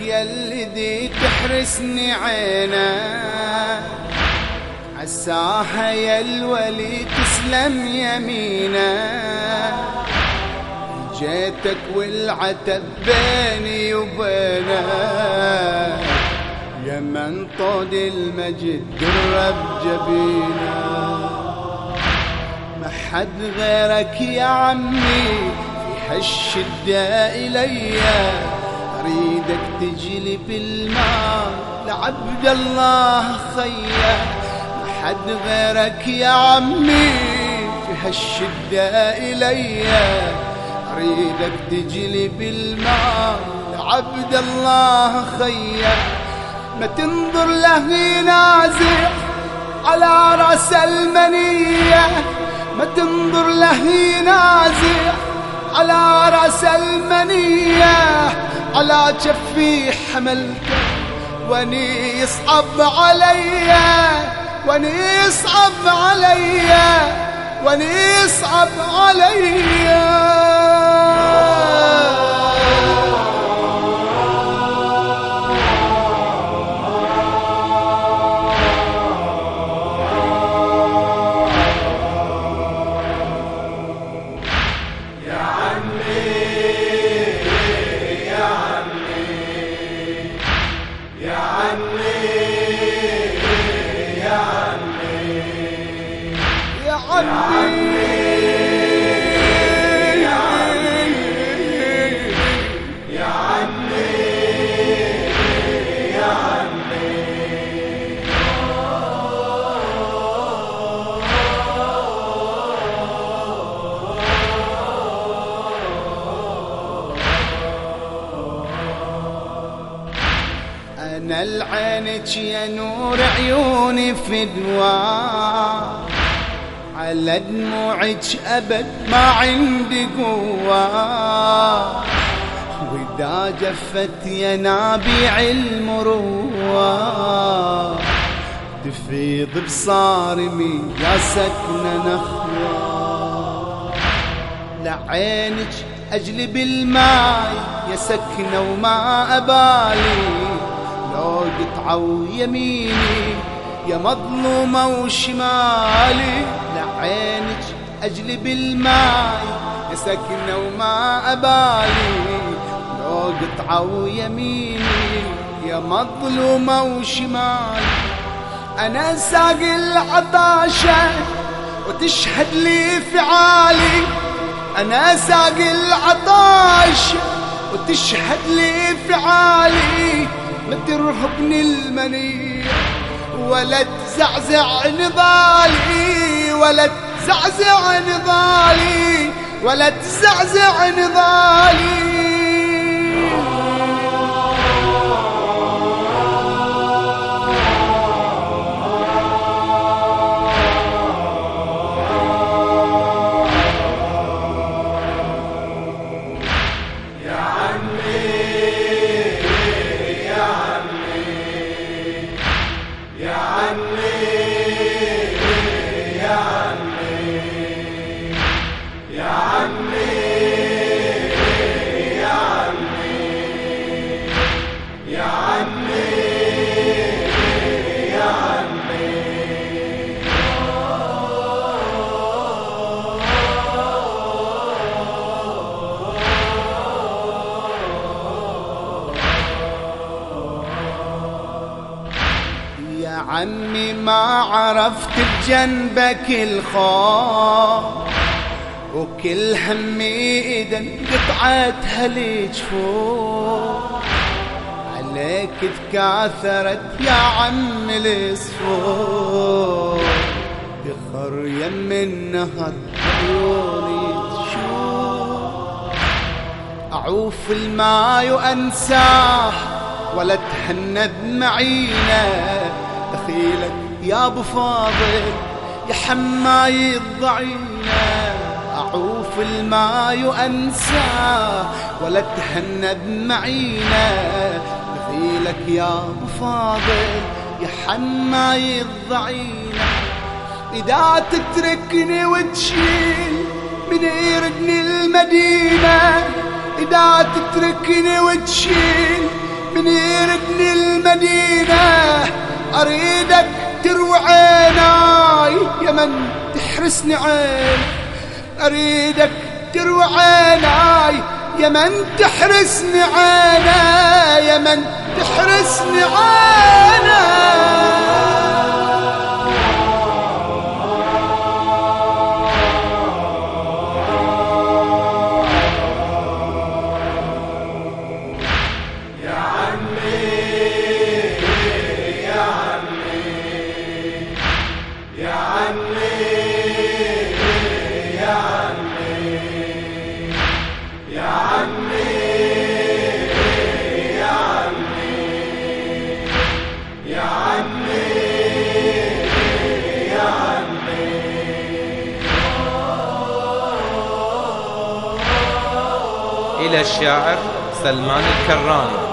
يا اللي تحرسني عينه. عساها يا الولي تسلم يمينه. جيتك والعتب بيني وبينه. يا من طود المجد درب جبينه. ما حد غيرك يا عمي في هالشدة إلي. أريدك تجلي بالماء لعبد الله خيا ما حد غيرك يا عمي في هالشدة إلي. أريدك تجلي بالماء لعبد الله خيا ما تنظر له نازع على رأس المنية. ما تنظر له نازع على رأس المنية. على جفي حملته واني يصعب علي واني يصعب علي واني يصعب علي. العينك يا نور عيوني فدوى. على دموعك أبد ما عندي قوة. وإذا جفت يا نابيع المروة. تفيض بصارمي يا سكنة نخوة. لعينك أجلب الماي يا سكنة وما أبالي. لو قطعوا يميني يا مظلومة وشمالي لعينك أجلب الماي سكنة وما أبالي. لو قطعوا يميني يا مظلومة وشمالي أنا ساق العطاشة وتشهد لي فعالي. أنا ساق العطاشة وتشهد لي فعالي ما ترهبني المنية ولا تزعزع نضالي ولا تزعزع نضالي ولا تزعزع نضالي. Yeah. يا عمي ما عرفت بجنبك الخوف وكل همي إذا قطعتها لجفوف عليك تكاثرت يا عم الصفوف بخر يم النهر عيوني تشوف أعوف الماي وأنساه ولا تهند معينة. دخيلك يا أبو فاضل يا حماي الضعينة. أعوف الماي وانساه ولا تهند معينة. دخيلك يا أبو فاضل يا حماي الضعينة. إذا تتركني وتشيل من يردني المدينة. إذا تتركني وتشيل من يردني المدينة. أريدك تروي عيناي يا من تحرسني عين. أريدك تروي عيناي يا من تحرسني عيناي يا من تحرسني عيناي. الشاعر سلمان الكراني.